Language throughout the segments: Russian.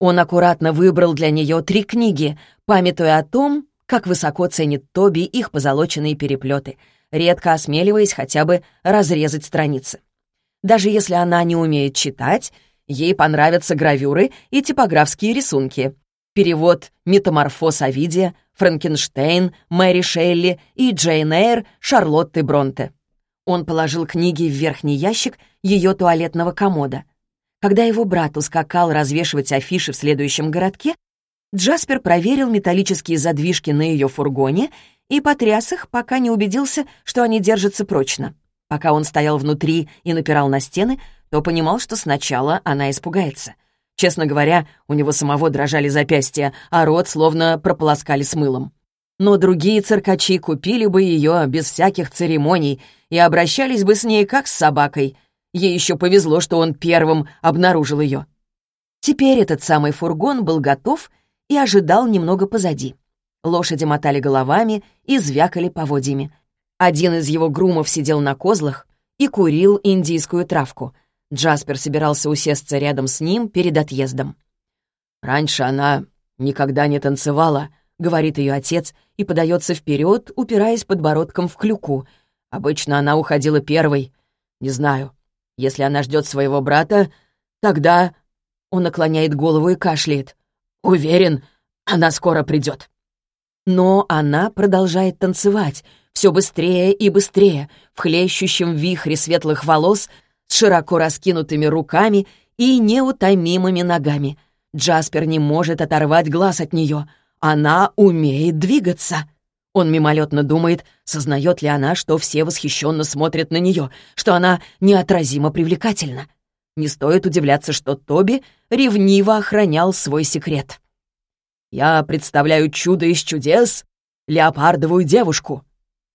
Он аккуратно выбрал для нее три книги, памятуя о том, как высоко ценит Тоби их позолоченные переплеты, редко осмеливаясь хотя бы разрезать страницы. Даже если она не умеет читать, ей понравятся гравюры и типографские рисунки. Перевод «Метаморфоз Овидия», «Франкенштейн», «Мэри Шелли» и «Джейн Эйр» Шарлотты Бронте. Он положил книги в верхний ящик ее туалетного комода. Когда его брат ускакал развешивать афиши в следующем городке, Джаспер проверил металлические задвижки на ее фургоне и потряс их, пока не убедился, что они держатся прочно. Пока он стоял внутри и напирал на стены, то понимал, что сначала она испугается. Честно говоря, у него самого дрожали запястья, а рот словно прополоскали с мылом. Но другие циркачи купили бы ее без всяких церемоний и обращались бы с ней как с собакой. Ей еще повезло, что он первым обнаружил ее. Теперь этот самый фургон был готов и ожидал немного позади. Лошади мотали головами и звякали поводьями. Один из его грумов сидел на козлах и курил индийскую травку. Джаспер собирался усесться рядом с ним перед отъездом. «Раньше она никогда не танцевала», — говорит ее отец и подается вперед, упираясь подбородком в клюку. Обычно она уходила первой. Не знаю. Если она ждет своего брата, тогда... Он наклоняет голову и кашляет. Уверен, она скоро придет. Но она продолжает танцевать, все быстрее и быстрее, в хлещущем вихре светлых волос, с широко раскинутыми руками и неутомимыми ногами. Джаспер не может оторвать глаз от нее. Она умеет двигаться. Он мимолетно думает, сознает ли она, что все восхищенно смотрят на нее, что она неотразимо привлекательна. Не стоит удивляться, что Тоби ревниво охранял свой секрет. «Я представляю чудо из чудес, леопардовую девушку»,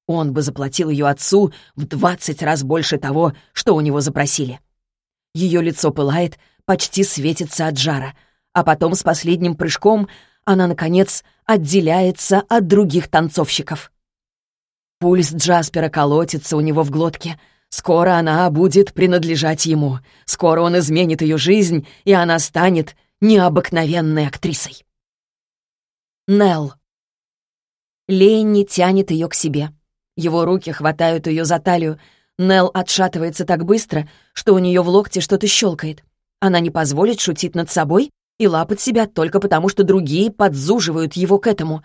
он бы заплатил ее отцу в двадцать раз больше того, что у него запросили. Ее лицо пылает, почти светится от жара, а потом с последним прыжком она, наконец, отделяется от других танцовщиков. Пульс Джаспера колотится у него в глотке. Скоро она будет принадлежать ему. Скоро он изменит ее жизнь, и она станет необыкновенной актрисой. Нелл. Ленни тянет ее к себе. Его руки хватают ее за талию. Нел отшатывается так быстро, что у нее в локте что-то щелкает. Она не позволит шутить над собой и лапать себя только потому, что другие подзуживают его к этому.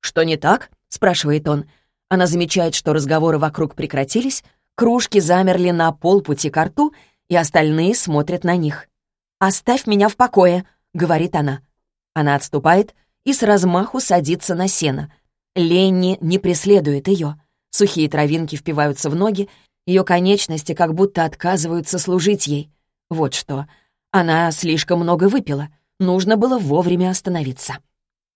«Что не так?» — спрашивает он. Она замечает, что разговоры вокруг прекратились, кружки замерли на полпути к рту, и остальные смотрят на них. «Оставь меня в покое», — говорит она. Она отступает и с размаху садится на сено. Ленни не преследует ее. Сухие травинки впиваются в ноги, ее конечности как будто отказываются служить ей. Вот что. Она слишком много выпила. Нужно было вовремя остановиться.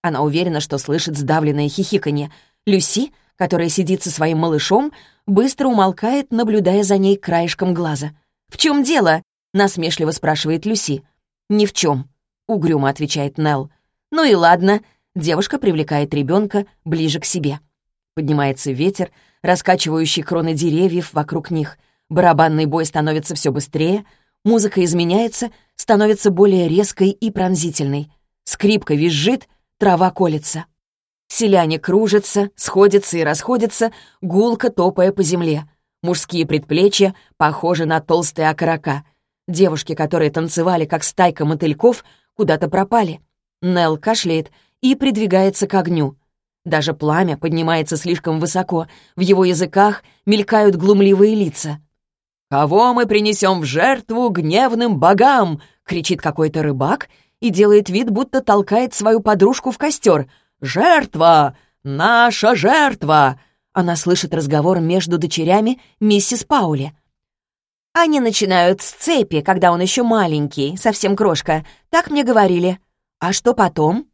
Она уверена, что слышит сдавленное хихиканье. Люси, которая сидит со своим малышом, быстро умолкает, наблюдая за ней краешком глаза. «В чем дело?» — насмешливо спрашивает Люси. «Ни в чем», — угрюмо отвечает Нелл. «Ну и ладно». Девушка привлекает ребенка ближе к себе. Поднимается ветер, раскачивающий кроны деревьев вокруг них. Барабанный бой становится все быстрее, музыка изменяется, становится более резкой и пронзительной. Скрипка визжит, трава колется. Селяне кружатся, сходятся и расходятся, гулко топая по земле. Мужские предплечья похожи на толстые окорока. Девушки, которые танцевали, как стайка мотыльков, куда-то пропали. Нел кашляет и придвигается к огню. Даже пламя поднимается слишком высоко, в его языках мелькают глумливые лица. «Кого мы принесем в жертву гневным богам?» — кричит какой-то рыбак и делает вид, будто толкает свою подружку в костер. «Жертва! Наша жертва!» Она слышит разговор между дочерями миссис Паули. Они начинают с цепи, когда он еще маленький, совсем крошка. Так мне говорили. А что потом?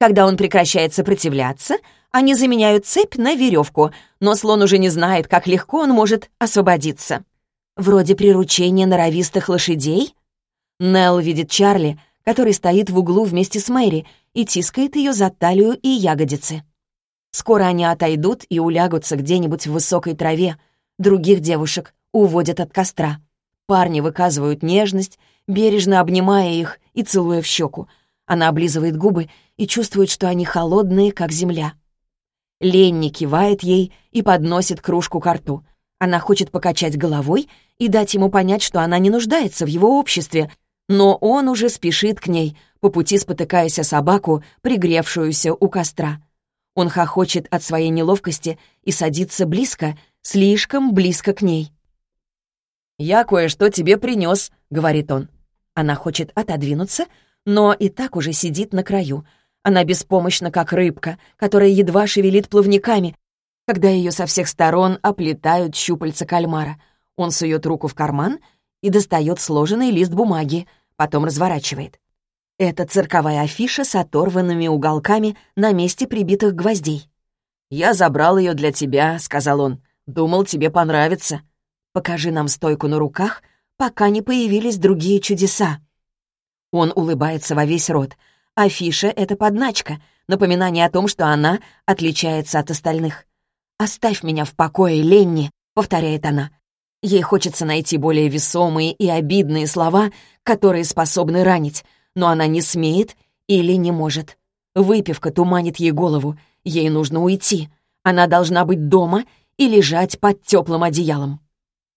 Когда он прекращает сопротивляться, они заменяют цепь на веревку, но слон уже не знает, как легко он может освободиться. Вроде приручения норовистых лошадей? Нелл видит Чарли, который стоит в углу вместе с Мэри и тискает ее за талию и ягодицы. Скоро они отойдут и улягутся где-нибудь в высокой траве. Других девушек уводят от костра. Парни выказывают нежность, бережно обнимая их и целуя в щеку, Она облизывает губы и чувствует, что они холодные, как земля. Ленни кивает ей и подносит кружку к рту. Она хочет покачать головой и дать ему понять, что она не нуждается в его обществе, но он уже спешит к ней, по пути спотыкаясь о собаку, пригревшуюся у костра. Он хохочет от своей неловкости и садится близко, слишком близко к ней. «Я кое-что тебе принес», — говорит он. Она хочет отодвинуться, но и так уже сидит на краю. Она беспомощна, как рыбка, которая едва шевелит плавниками, когда ее со всех сторон оплетают щупальца кальмара. Он сует руку в карман и достает сложенный лист бумаги, потом разворачивает. Это цирковая афиша с оторванными уголками на месте прибитых гвоздей. «Я забрал ее для тебя», — сказал он. «Думал, тебе понравится. Покажи нам стойку на руках, пока не появились другие чудеса». Он улыбается во весь рот. Афиша — это подначка, напоминание о том, что она отличается от остальных. «Оставь меня в покое, Ленни», — повторяет она. Ей хочется найти более весомые и обидные слова, которые способны ранить, но она не смеет или не может. Выпивка туманит ей голову. Ей нужно уйти. Она должна быть дома и лежать под теплым одеялом.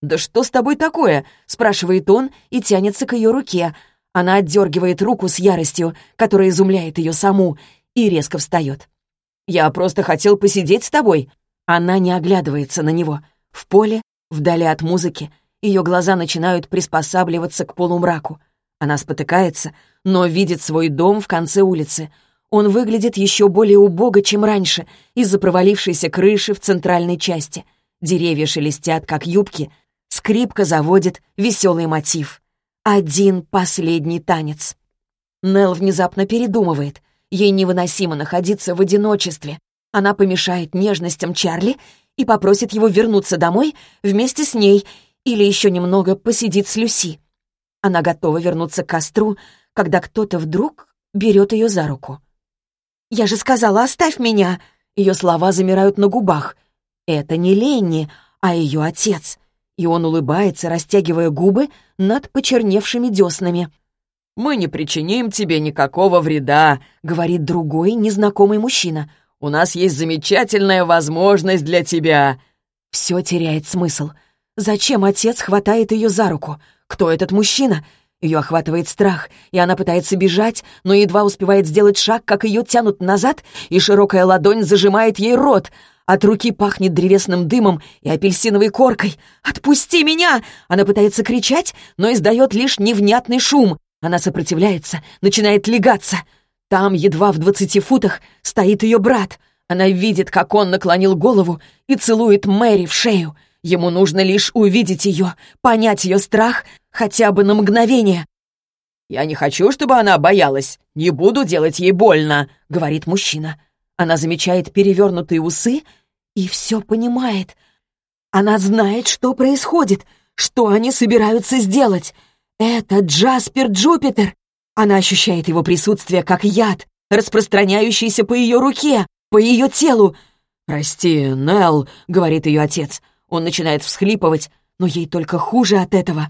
«Да что с тобой такое?» — спрашивает он и тянется к ее руке, она отдергивает руку с яростью, которая изумляет ее саму, и резко встает. «Я просто хотел посидеть с тобой». Она не оглядывается на него. В поле, вдали от музыки, ее глаза начинают приспосабливаться к полумраку. Она спотыкается, но видит свой дом в конце улицы. Он выглядит еще более убого, чем раньше, из-за провалившейся крыши в центральной части. Деревья шелестят, как юбки. Скрипка заводит веселый мотив. Один последний танец. Нел внезапно передумывает. Ей невыносимо находиться в одиночестве. Она помешает нежностям Чарли и попросит его вернуться домой вместе с ней или еще немного посидит с Люси. Она готова вернуться к костру, когда кто-то вдруг берет ее за руку. «Я же сказала, оставь меня!» Ее слова замирают на губах. Это не Ленни, а ее отец и он улыбается, растягивая губы над почерневшими деснами. «Мы не причиним тебе никакого вреда», — говорит другой незнакомый мужчина. «У нас есть замечательная возможность для тебя». Все теряет смысл. Зачем отец хватает ее за руку? Кто этот мужчина? Ее охватывает страх, и она пытается бежать, но едва успевает сделать шаг, как ее тянут назад, и широкая ладонь зажимает ей рот — от руки пахнет древесным дымом и апельсиновой коркой. «Отпусти меня!» Она пытается кричать, но издает лишь невнятный шум. Она сопротивляется, начинает легаться. Там, едва в двадцати футах, стоит ее брат. Она видит, как он наклонил голову и целует Мэри в шею. Ему нужно лишь увидеть ее, понять ее страх хотя бы на мгновение. «Я не хочу, чтобы она боялась. Не буду делать ей больно», — говорит мужчина. Она замечает перевернутые усы и все понимает. Она знает, что происходит, что они собираются сделать. Это Джаспер Джупитер. Она ощущает его присутствие как яд, распространяющийся по ее руке, по ее телу. «Прости, Нелл», — говорит ее отец. Он начинает всхлипывать, но ей только хуже от этого.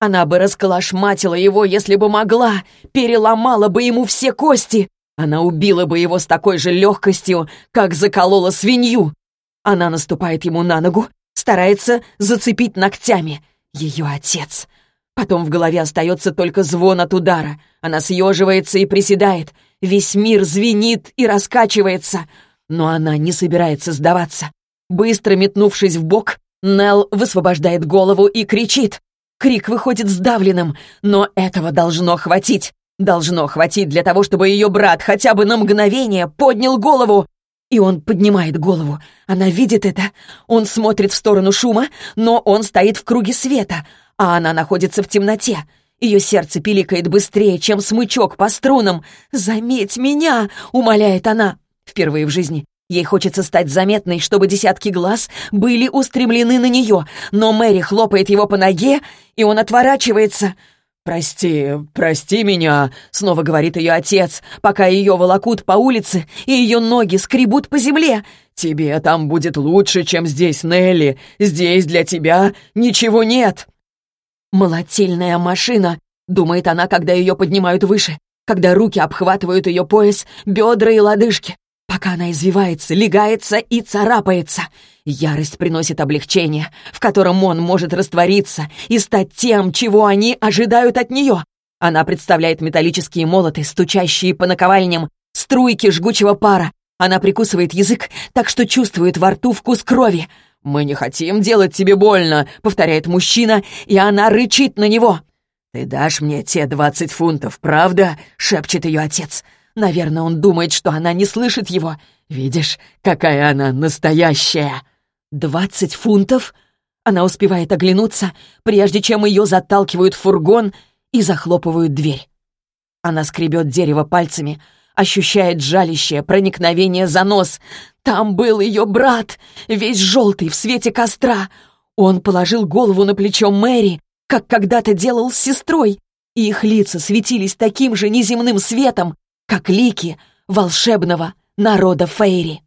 Она бы расколошматила его, если бы могла, переломала бы ему все кости, она убила бы его с такой же легкостью, как заколола свинью. Она наступает ему на ногу, старается зацепить ногтями. Ее отец. Потом в голове остается только звон от удара. Она съеживается и приседает. Весь мир звенит и раскачивается. Но она не собирается сдаваться. Быстро метнувшись в бок, Нелл высвобождает голову и кричит. Крик выходит сдавленным, но этого должно хватить. Должно хватить для того, чтобы ее брат хотя бы на мгновение поднял голову. И он поднимает голову. Она видит это. Он смотрит в сторону шума, но он стоит в круге света, а она находится в темноте. Ее сердце пиликает быстрее, чем смычок по струнам. «Заметь меня!» — умоляет она. Впервые в жизни Ей хочется стать заметной, чтобы десятки глаз были устремлены на нее, но Мэри хлопает его по ноге, и он отворачивается. «Прости, прости меня», — снова говорит ее отец, пока ее волокут по улице, и ее ноги скребут по земле. «Тебе там будет лучше, чем здесь, Нелли. Здесь для тебя ничего нет». «Молотильная машина», — думает она, когда ее поднимают выше. когда руки обхватывают ее пояс, бедра и лодыжки, пока она извивается, легается и царапается. Ярость приносит облегчение, в котором он может раствориться и стать тем, чего они ожидают от нее. Она представляет металлические молоты, стучащие по наковальням, струйки жгучего пара. Она прикусывает язык, так что чувствует во рту вкус крови. «Мы не хотим делать тебе больно», — повторяет мужчина, и она рычит на него. «Ты дашь мне те двадцать фунтов, правда?» — шепчет ее отец. Наверное, он думает, что она не слышит его. Видишь, какая она настоящая. «Двадцать фунтов?» Она успевает оглянуться, прежде чем ее заталкивают в фургон и захлопывают дверь. Она скребет дерево пальцами, ощущает жалящее проникновение за нос. Там был ее брат, весь желтый в свете костра. Он положил голову на плечо Мэри, как когда-то делал с сестрой, и их лица светились таким же неземным светом, как лики волшебного народа Фейри.